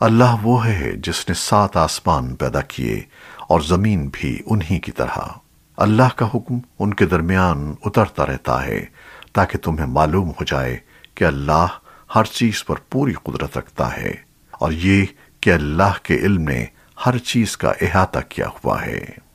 اللہ وہ ہے جس نے سات آسمان پیدا کیے اور زمین بھی انہی کی طرح۔ اللہ کا حکم ان کے درمیان اترتا رہتا ہے تاکہ تمہیں معلوم ہو جائے کہ اللہ ہر چیز پر پوری قدرت رکھتا ہے اور یہ کہ اللہ کے علم نے ہر چیز کا احاطہ کیا ہوا ہے۔